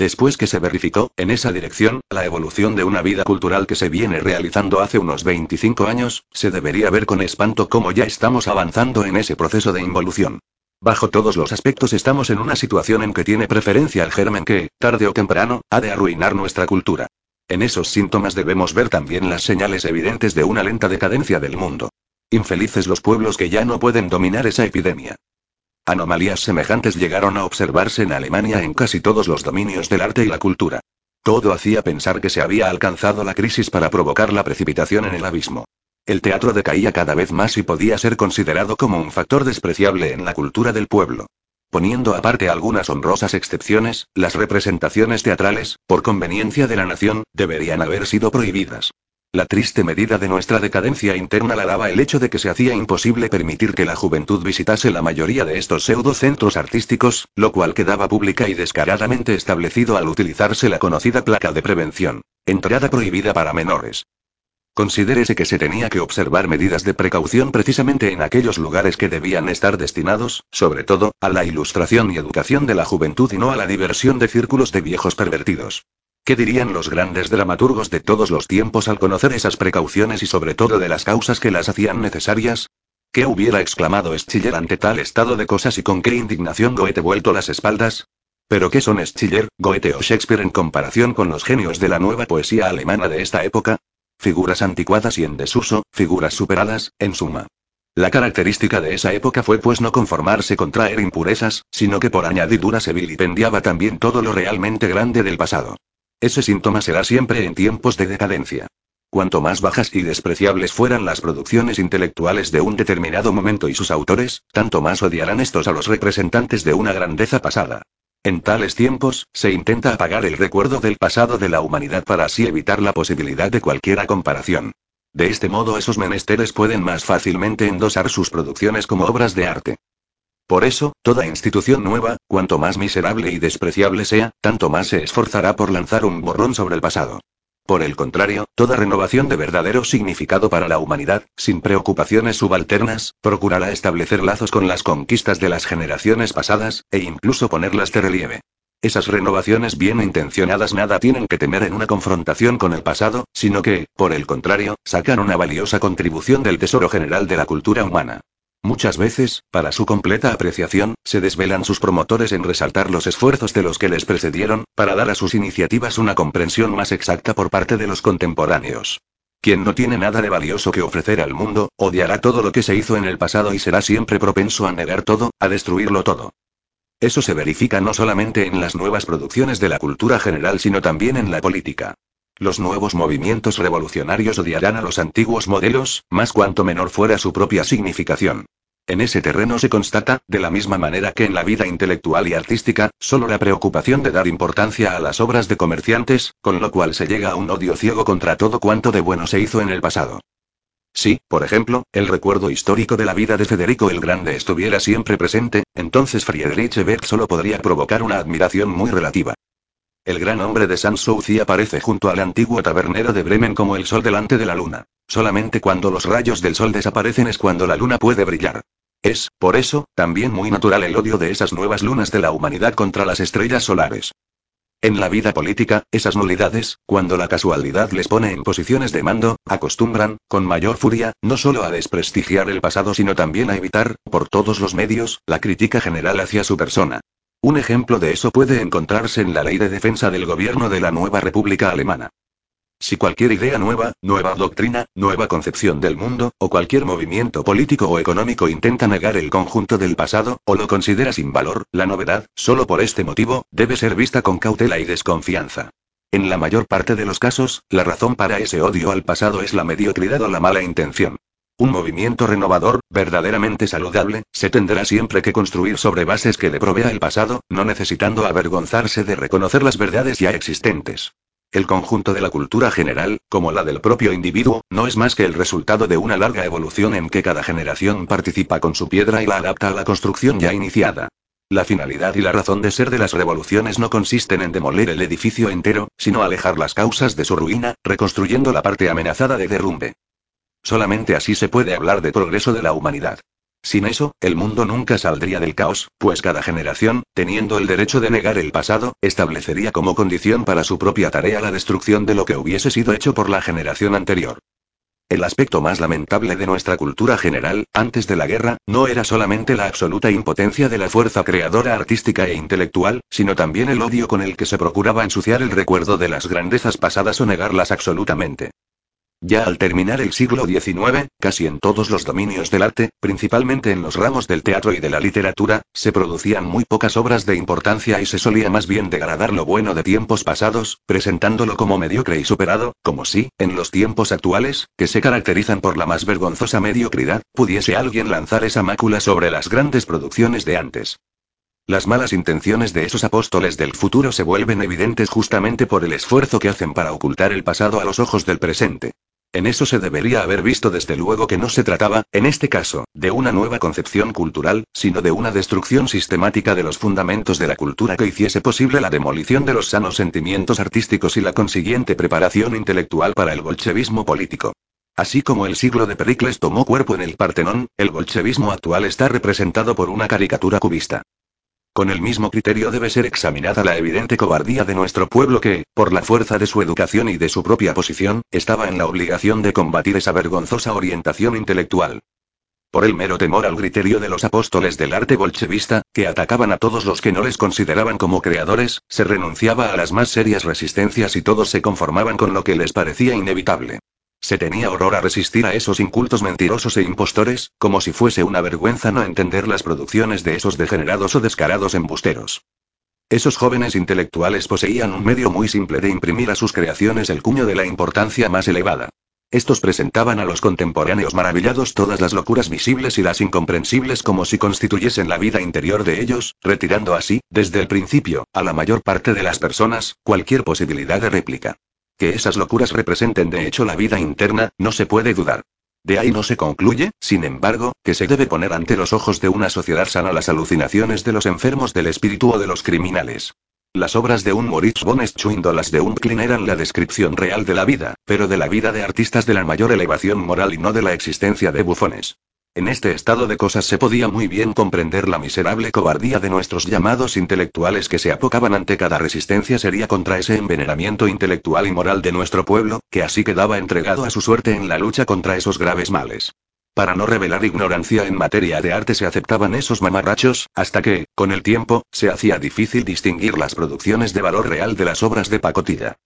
Después que se verificó, en esa dirección, la evolución de una vida cultural que se viene realizando hace unos 25 años, se debería ver con espanto cómo ya estamos avanzando en ese proceso de involución. Bajo todos los aspectos estamos en una situación en que tiene preferencia el germen que, tarde o temprano, ha de arruinar nuestra cultura. En esos síntomas debemos ver también las señales evidentes de una lenta decadencia del mundo. Infelices los pueblos que ya no pueden dominar esa epidemia. Anomalías semejantes llegaron a observarse en Alemania en casi todos los dominios del arte y la cultura. Todo hacía pensar que se había alcanzado la crisis para provocar la precipitación en el abismo. El teatro decaía cada vez más y podía ser considerado como un factor despreciable en la cultura del pueblo. Poniendo aparte algunas honrosas excepciones, las representaciones teatrales, por conveniencia de la nación, deberían haber sido prohibidas. La triste medida de nuestra decadencia interna la daba el hecho de que se hacía imposible permitir que la juventud visitase la mayoría de estos pseudo-centros artísticos, lo cual quedaba pública y descaradamente establecido al utilizarse la conocida placa de prevención. Entrada prohibida para menores. Considérese que se tenía que observar medidas de precaución precisamente en aquellos lugares que debían estar destinados, sobre todo, a la ilustración y educación de la juventud y no a la diversión de círculos de viejos pervertidos. ¿Qué dirían los grandes dramaturgos de todos los tiempos al conocer esas precauciones y sobre todo de las causas que las hacían necesarias? ¿Qué hubiera exclamado Schiller ante tal estado de cosas y con qué indignación Goethe vuelto las espaldas? ¿Pero qué son Schiller, Goethe o Shakespeare en comparación con los genios de la nueva poesía alemana de esta época? Figuras anticuadas y en desuso, figuras superadas, en suma. La característica de esa época fue pues no conformarse con traer impurezas, sino que por añadidura se vilipendiaba también todo lo realmente grande del pasado. Ese síntoma será siempre en tiempos de decadencia. Cuanto más bajas y despreciables fueran las producciones intelectuales de un determinado momento y sus autores, tanto más odiarán estos a los representantes de una grandeza pasada. En tales tiempos, se intenta apagar el recuerdo del pasado de la humanidad para así evitar la posibilidad de cualquiera comparación. De este modo esos menesteres pueden más fácilmente endosar sus producciones como obras de arte. Por eso, toda institución nueva, cuanto más miserable y despreciable sea, tanto más se esforzará por lanzar un borrón sobre el pasado. Por el contrario, toda renovación de verdadero significado para la humanidad, sin preocupaciones subalternas, procurará establecer lazos con las conquistas de las generaciones pasadas, e incluso ponerlas de relieve. Esas renovaciones bien intencionadas nada tienen que temer en una confrontación con el pasado, sino que, por el contrario, sacan una valiosa contribución del tesoro general de la cultura humana. Muchas veces, para su completa apreciación, se desvelan sus promotores en resaltar los esfuerzos de los que les precedieron, para dar a sus iniciativas una comprensión más exacta por parte de los contemporáneos. Quien no tiene nada de valioso que ofrecer al mundo, odiará todo lo que se hizo en el pasado y será siempre propenso a negar todo, a destruirlo todo. Eso se verifica no solamente en las nuevas producciones de la cultura general, sino también en la política. Los nuevos movimientos revolucionarios odiarán a los antiguos modelos, más cuanto menor fuera su propia significación. En ese terreno se constata, de la misma manera que en la vida intelectual y artística, solo la preocupación de dar importancia a las obras de comerciantes, con lo cual se llega a un odio ciego contra todo cuanto de bueno se hizo en el pasado. Si, por ejemplo, el recuerdo histórico de la vida de Federico el Grande estuviera siempre presente, entonces Friedrich Ebert solo podría provocar una admiración muy relativa. El gran hombre de Sanssouci aparece junto al antiguo tabernero de Bremen como el sol delante de la luna. Solamente cuando los rayos del sol desaparecen es cuando la luna puede brillar. Es, por eso, también muy natural el odio de esas nuevas lunas de la humanidad contra las estrellas solares. En la vida política, esas nulidades, cuando la casualidad les pone en posiciones de mando, acostumbran, con mayor furia, no solo a desprestigiar el pasado sino también a evitar, por todos los medios, la crítica general hacia su persona. Un ejemplo de eso puede encontrarse en la ley de defensa del gobierno de la nueva República Alemana. Si cualquier idea nueva, nueva doctrina, nueva concepción del mundo, o cualquier movimiento político o económico intenta negar el conjunto del pasado, o lo considera sin valor, la novedad, solo por este motivo, debe ser vista con cautela y desconfianza. En la mayor parte de los casos, la razón para ese odio al pasado es la mediocridad o la mala intención. Un movimiento renovador, verdaderamente saludable, se tendrá siempre que construir sobre bases que le provea el pasado, no necesitando avergonzarse de reconocer las verdades ya existentes. El conjunto de la cultura general, como la del propio individuo, no es más que el resultado de una larga evolución en que cada generación participa con su piedra y la adapta a la construcción ya iniciada. La finalidad y la razón de ser de las revoluciones no consisten en demoler el edificio entero, sino alejar las causas de su ruina, reconstruyendo la parte amenazada de derrumbe. Solamente así se puede hablar de progreso de la humanidad. Sin eso, el mundo nunca saldría del caos, pues cada generación, teniendo el derecho de negar el pasado, establecería como condición para su propia tarea la destrucción de lo que hubiese sido hecho por la generación anterior. El aspecto más lamentable de nuestra cultura general, antes de la guerra, no era solamente la absoluta impotencia de la fuerza creadora artística e intelectual, sino también el odio con el que se procuraba ensuciar el recuerdo de las grandezas pasadas o negarlas absolutamente. Ya al terminar el siglo XIX, casi en todos los dominios del arte, principalmente en los ramos del teatro y de la literatura, se producían muy pocas obras de importancia y se solía más bien degradar lo bueno de tiempos pasados, presentándolo como mediocre y superado, como si, en los tiempos actuales, que se caracterizan por la más vergonzosa mediocridad, pudiese alguien lanzar esa mácula sobre las grandes producciones de antes. Las malas intenciones de esos apóstoles del futuro se vuelven evidentes justamente por el esfuerzo que hacen para ocultar el pasado a los ojos del presente. En eso se debería haber visto desde luego que no se trataba, en este caso, de una nueva concepción cultural, sino de una destrucción sistemática de los fundamentos de la cultura que hiciese posible la demolición de los sanos sentimientos artísticos y la consiguiente preparación intelectual para el bolchevismo político. Así como el siglo de Pericles tomó cuerpo en el Partenón, el bolchevismo actual está representado por una caricatura cubista. Con el mismo criterio debe ser examinada la evidente cobardía de nuestro pueblo que, por la fuerza de su educación y de su propia posición, estaba en la obligación de combatir esa vergonzosa orientación intelectual. Por el mero temor al criterio de los apóstoles del arte bolchevista, que atacaban a todos los que no les consideraban como creadores, se renunciaba a las más serias resistencias y todos se conformaban con lo que les parecía inevitable. Se tenía horror a resistir a esos incultos mentirosos e impostores, como si fuese una vergüenza no entender las producciones de esos degenerados o descarados embusteros. Esos jóvenes intelectuales poseían un medio muy simple de imprimir a sus creaciones el cuño de la importancia más elevada. Estos presentaban a los contemporáneos maravillados todas las locuras visibles y las incomprensibles como si constituyesen la vida interior de ellos, retirando así, desde el principio, a la mayor parte de las personas, cualquier posibilidad de réplica. Que esas locuras representen de hecho la vida interna, no se puede dudar. De ahí no se concluye, sin embargo, que se debe poner ante los ojos de una sociedad sana las alucinaciones de los enfermos del espíritu o de los criminales. Las obras de un Moritz von Schuin o las de un Klein eran la descripción real de la vida, pero de la vida de artistas de la mayor elevación moral y no de la existencia de bufones. En este estado de cosas se podía muy bien comprender la miserable cobardía de nuestros llamados intelectuales que se apocaban ante cada resistencia seria contra ese envenenamiento intelectual y moral de nuestro pueblo, que así quedaba entregado a su suerte en la lucha contra esos graves males. Para no revelar ignorancia en materia de arte se aceptaban esos mamarrachos, hasta que, con el tiempo, se hacía difícil distinguir las producciones de valor real de las obras de pacotilla.